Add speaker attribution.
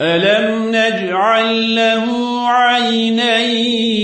Speaker 1: ألم نجعل له عينين